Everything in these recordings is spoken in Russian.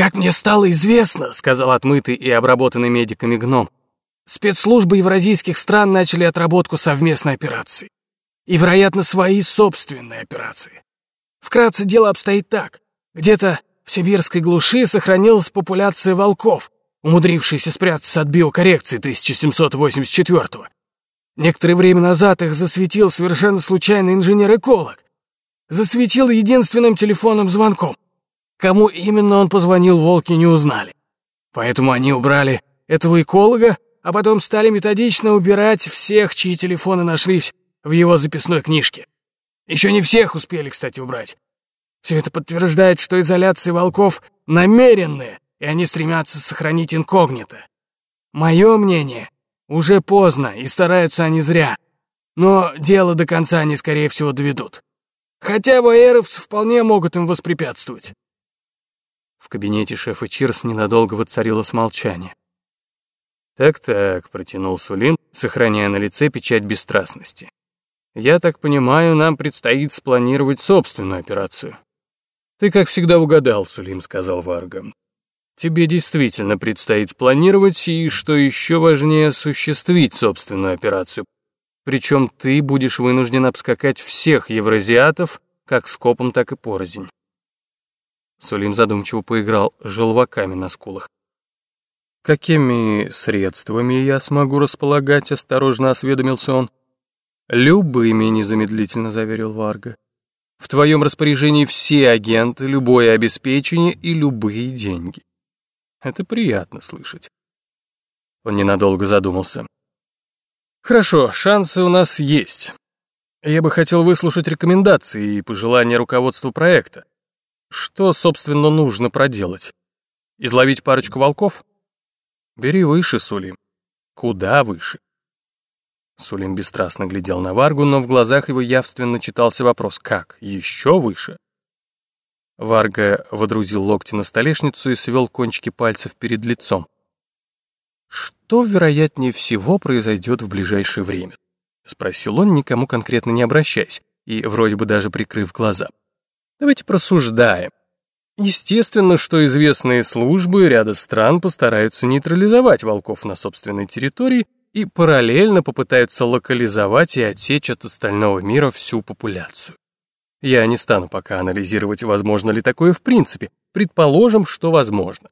«Как мне стало известно», — сказал отмытый и обработанный медиками гном, «спецслужбы евразийских стран начали отработку совместной операции. И, вероятно, свои собственные операции. Вкратце дело обстоит так. Где-то в сибирской глуши сохранилась популяция волков, умудрившаяся спрятаться от биокоррекции 1784-го. Некоторое время назад их засветил совершенно случайный инженер-эколог. Засветил единственным телефонным звонком. Кому именно он позвонил, волки не узнали. Поэтому они убрали этого эколога, а потом стали методично убирать всех, чьи телефоны нашлись в его записной книжке. Еще не всех успели, кстати, убрать. Все это подтверждает, что изоляции волков намеренные, и они стремятся сохранить инкогнито. Мое мнение, уже поздно, и стараются они зря. Но дело до конца они, скорее всего, доведут. Хотя ваеровцы вполне могут им воспрепятствовать. Кабинете шефа Чирс ненадолго воцарилось молчание. «Так-так», — протянул Сулим, сохраняя на лице печать бесстрастности. «Я так понимаю, нам предстоит спланировать собственную операцию». «Ты, как всегда, угадал, Сулим», — сказал Варга. «Тебе действительно предстоит спланировать и, что еще важнее, осуществить собственную операцию. Причем ты будешь вынужден обскакать всех евразиатов, как скопом, так и порознь. Сулим задумчиво поиграл желваками на скулах. «Какими средствами я смогу располагать?» — осторожно осведомился он. «Любыми», — незамедлительно заверил Варга. «В твоем распоряжении все агенты, любое обеспечение и любые деньги». Это приятно слышать. Он ненадолго задумался. «Хорошо, шансы у нас есть. Я бы хотел выслушать рекомендации и пожелания руководству проекта. Что, собственно, нужно проделать? Изловить парочку волков? Бери выше, Сулим. Куда выше? Сулим бесстрастно глядел на Варгу, но в глазах его явственно читался вопрос «Как? Еще выше?» Варга водрузил локти на столешницу и свел кончики пальцев перед лицом. «Что, вероятнее всего, произойдет в ближайшее время?» — спросил он, никому конкретно не обращаясь, и вроде бы даже прикрыв глаза. Давайте просуждаем. Естественно, что известные службы ряда стран постараются нейтрализовать волков на собственной территории и параллельно попытаются локализовать и отсечь от остального мира всю популяцию. Я не стану пока анализировать, возможно ли такое в принципе, предположим, что возможно.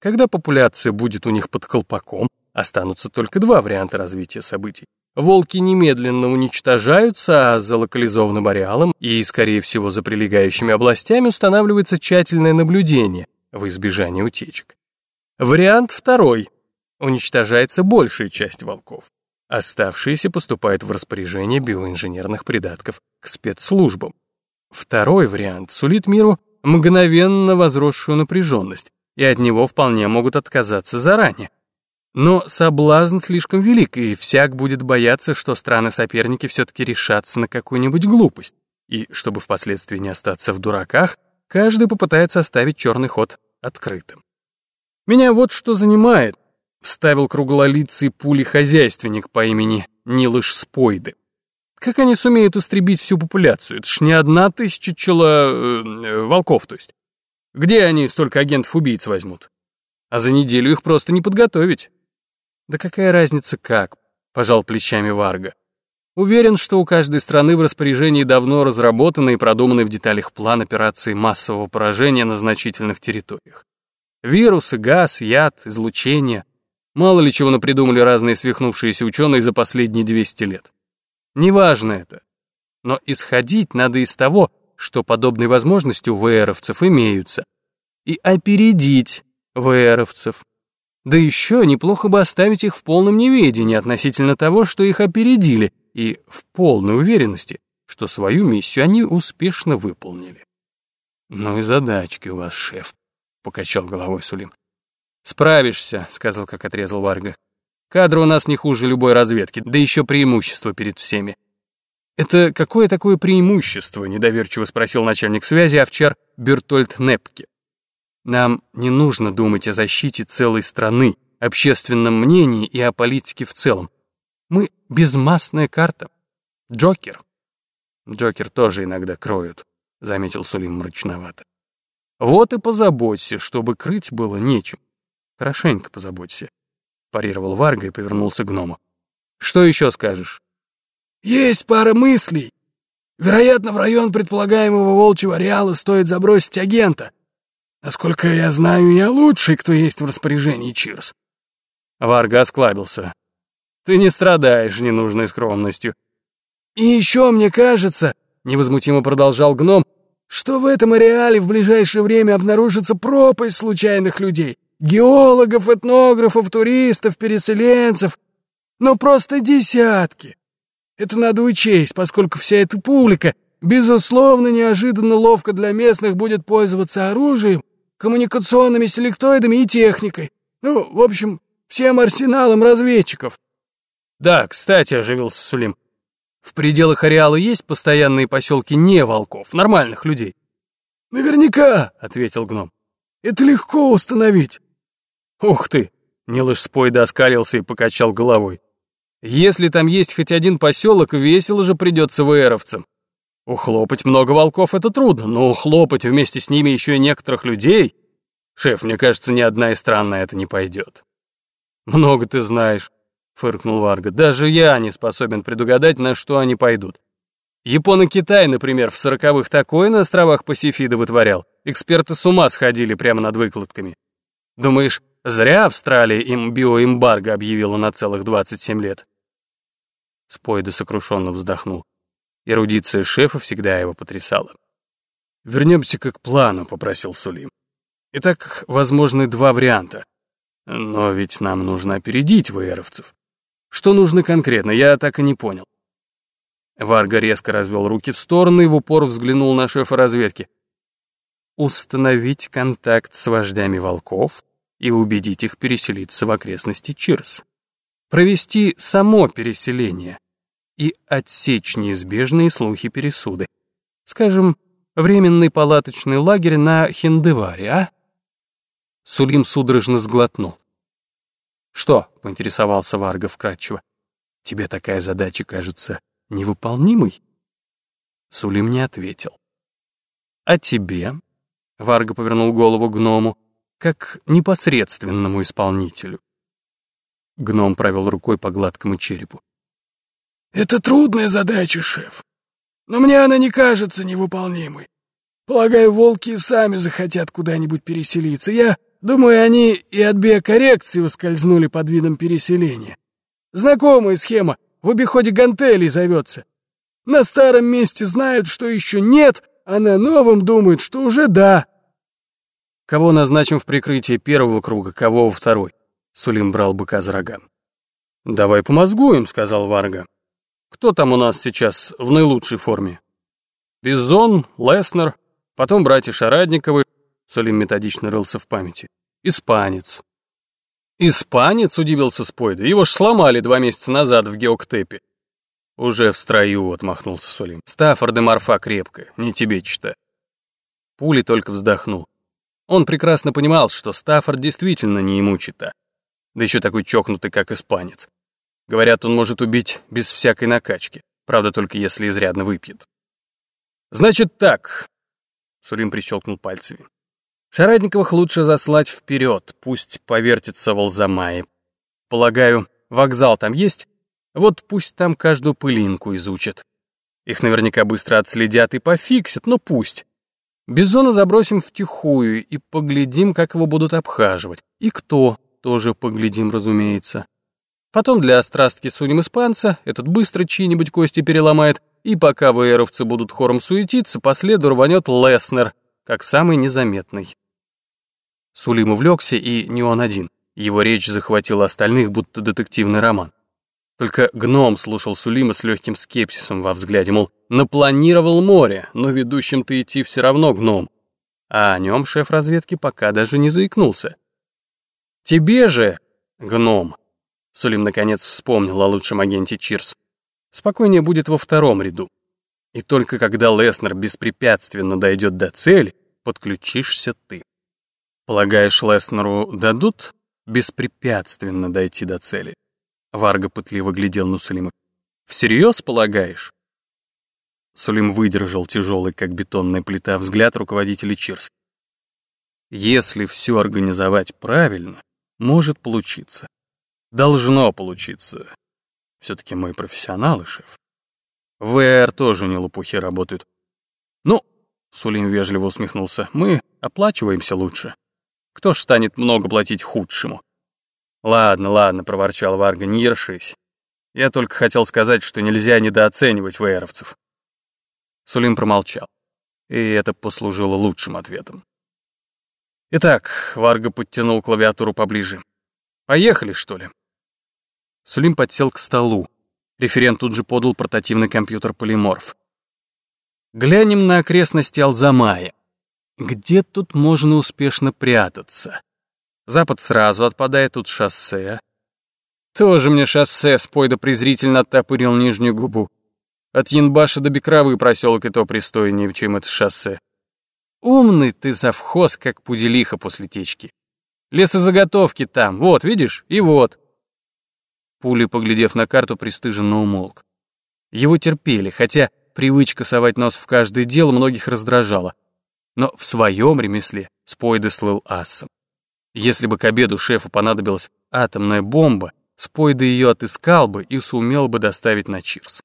Когда популяция будет у них под колпаком, останутся только два варианта развития событий волки немедленно уничтожаются, а за локализованным ареалом и, скорее всего, за прилегающими областями устанавливается тщательное наблюдение в избежание утечек. Вариант второй. Уничтожается большая часть волков. Оставшиеся поступают в распоряжение биоинженерных придатков к спецслужбам. Второй вариант сулит миру мгновенно возросшую напряженность, и от него вполне могут отказаться заранее, но соблазн слишком велик, и всяк будет бояться, что страны-соперники все-таки решатся на какую-нибудь глупость. И чтобы впоследствии не остаться в дураках, каждый попытается оставить черный ход открытым. «Меня вот что занимает», — вставил круглолицый пули-хозяйственник по имени Нилыш Спойды. «Как они сумеют истребить всю популяцию? Это ж не одна тысяча чело... Э, волков, то есть. Где они столько агентов-убийц возьмут? А за неделю их просто не подготовить». «Да какая разница как?» — пожал плечами Варга. Уверен, что у каждой страны в распоряжении давно разработанный и продуманный в деталях план операции массового поражения на значительных территориях. Вирусы, газ, яд, излучение. Мало ли чего напридумали разные свихнувшиеся ученые за последние 200 лет. Неважно это. Но исходить надо из того, что подобные возможности у ВРовцев имеются, и опередить ВРовцев. Да еще неплохо бы оставить их в полном неведении относительно того, что их опередили, и в полной уверенности, что свою миссию они успешно выполнили. «Ну и задачки у вас, шеф», — покачал головой Сулим. «Справишься», — сказал, как отрезал Варга. «Кадры у нас не хуже любой разведки, да еще преимущество перед всеми». «Это какое такое преимущество?» — недоверчиво спросил начальник связи овчар Бертольд Непке. Нам не нужно думать о защите целой страны, общественном мнении и о политике в целом. Мы безмастная карта. Джокер. Джокер тоже иногда кроют, заметил Сулим мрачновато. Вот и позаботься, чтобы крыть было нечем. Хорошенько позаботься, парировал Варга и повернулся к гному. Что еще скажешь? Есть пара мыслей. Вероятно, в район предполагаемого волчьего ареала стоит забросить агента. Насколько я знаю, я лучший, кто есть в распоряжении Чирс. Варга осклабился. Ты не страдаешь ненужной скромностью. И еще мне кажется, невозмутимо продолжал гном, что в этом ареале в ближайшее время обнаружится пропасть случайных людей. Геологов, этнографов, туристов, переселенцев. Но просто десятки. Это надо учесть, поскольку вся эта публика, безусловно, неожиданно ловко для местных будет пользоваться оружием, коммуникационными селектоидами и техникой. Ну, в общем, всем арсеналом разведчиков. Да, кстати, оживился Сулим. В пределах ареала есть постоянные поселки не волков, нормальных людей? Наверняка, ответил гном. Это легко установить. Ух ты! Нилыш спойда оскалился и покачал головой. Если там есть хоть один поселок, весело же придется ВРовцам. Ухлопать много волков — это трудно, но ухлопать вместе с ними еще и некоторых людей... Шеф, мне кажется, ни одна из стран на это не пойдет. Много ты знаешь, — фыркнул Варга. Даже я не способен предугадать, на что они пойдут. Японо-Китай, например, в сороковых такое на островах Пасифида вытворял. Эксперты с ума сходили прямо над выкладками. Думаешь, зря Австралия им биоэмбарго объявила на целых 27 лет? Спойда сокрушенно вздохнул. Эрудиция шефа всегда его потрясала. «Вернемся-ка к плану», — попросил Сулим. «Итак, возможны два варианта. Но ведь нам нужно опередить ВРовцев. Что нужно конкретно, я так и не понял». Варга резко развел руки в стороны и в упор взглянул на шефа разведки. «Установить контакт с вождями волков и убедить их переселиться в окрестности Чирс. Провести само переселение, и отсечь неизбежные слухи пересуды. Скажем, временный палаточный лагерь на Хиндеваре, а? Сулим судорожно сглотнул. «Что?» — поинтересовался Варга вкратчиво. «Тебе такая задача кажется невыполнимой?» Сулим не ответил. «А тебе?» — Варга повернул голову гному, как непосредственному исполнителю. Гном провел рукой по гладкому черепу. Это трудная задача, шеф. Но мне она не кажется невыполнимой. Полагаю, волки и сами захотят куда-нибудь переселиться. Я думаю, они и от биокоррекции ускользнули под видом переселения. Знакомая схема, в обиходе гантелей зовется. На старом месте знают, что еще нет, а на новом думают, что уже да. Кого назначим в прикрытие первого круга, кого во второй? Сулим брал быка за рога. «Давай помозгуем», — сказал Варга. Кто там у нас сейчас в наилучшей форме? Бизон, Леснер, потом братья Шарадниковы, Солим методично рылся в памяти. Испанец. Испанец, удивился Спойда, его ж сломали два месяца назад в Геоктепе. Уже в строю, отмахнулся Солим. Стаффорд и Марфа крепко, не тебе читать. Пули только вздохнул. Он прекрасно понимал, что Стаффорд действительно не ему чита. Да еще такой чокнутый, как испанец. Говорят, он может убить без всякой накачки. Правда, только если изрядно выпьет. Значит так. Сулим прищелкнул пальцами. Шарадниковых лучше заслать вперед, пусть повертится в Алзамае. Полагаю, вокзал там есть? Вот пусть там каждую пылинку изучат. Их наверняка быстро отследят и пофиксят, но пусть. Бизона забросим втихую и поглядим, как его будут обхаживать. И кто, тоже поглядим, разумеется. Потом для острастки сунем испанца, этот быстро чьи-нибудь кости переломает, и пока ВРовцы будут хором суетиться, по следу рванет Леснер, как самый незаметный. Сулим увлекся, и не он один. Его речь захватила остальных, будто детективный роман. Только гном слушал Сулима с легким скепсисом во взгляде, мол, напланировал море, но ведущим-то идти все равно гном. А о нем шеф разведки пока даже не заикнулся. Тебе же, гном, Сулим наконец вспомнил о лучшем агенте Чирс. Спокойнее будет во втором ряду. И только когда Леснер беспрепятственно дойдет до цели, подключишься ты. Полагаешь, Леснеру дадут беспрепятственно дойти до цели? Варга пытливо глядел на Сулима. Всерьез полагаешь? Сулим выдержал тяжелый, как бетонная плита, взгляд руководителя Чирс. Если все организовать правильно, может получиться. Должно получиться. Все-таки мы профессионалы, шеф. ВР тоже не лопухи работают. Ну, Сулим вежливо усмехнулся, мы оплачиваемся лучше. Кто ж станет много платить худшему? Ладно, ладно, проворчал Варга, не ершись. Я только хотел сказать, что нельзя недооценивать ВРовцев. Сулим промолчал, и это послужило лучшим ответом. Итак, Варга подтянул клавиатуру поближе. Поехали, что ли? Сулим подсел к столу. Референт тут же подал портативный компьютер «Полиморф». Глянем на окрестности Алзамая. Где тут можно успешно прятаться? Запад сразу отпадает, тут шоссе. Тоже мне шоссе, Спойда презрительно оттопырил нижнюю губу. От Янбаша до Бекровы проселок и то пристойнее, чем это шоссе. Умный ты завхоз, как пуделиха после течки. Лесозаготовки там, вот, видишь, и вот. Пули, поглядев на карту, пристыженно умолк. Его терпели, хотя привычка совать нос в каждое дело многих раздражала. Но в своем ремесле Спойда слыл асом. Если бы к обеду шефу понадобилась атомная бомба, Спойда ее отыскал бы и сумел бы доставить на Чирс.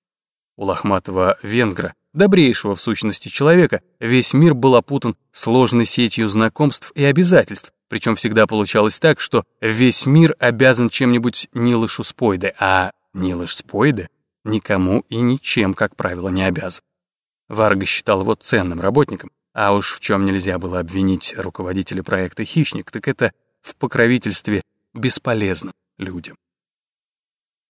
У лохматого венгра, добрейшего в сущности человека, весь мир был опутан сложной сетью знакомств и обязательств, причем всегда получалось так, что весь мир обязан чем-нибудь Нилышу Спойде, а Нилыш Спойде никому и ничем, как правило, не обязан. Варга считал его ценным работником, а уж в чем нельзя было обвинить руководителя проекта «Хищник», так это в покровительстве бесполезным людям.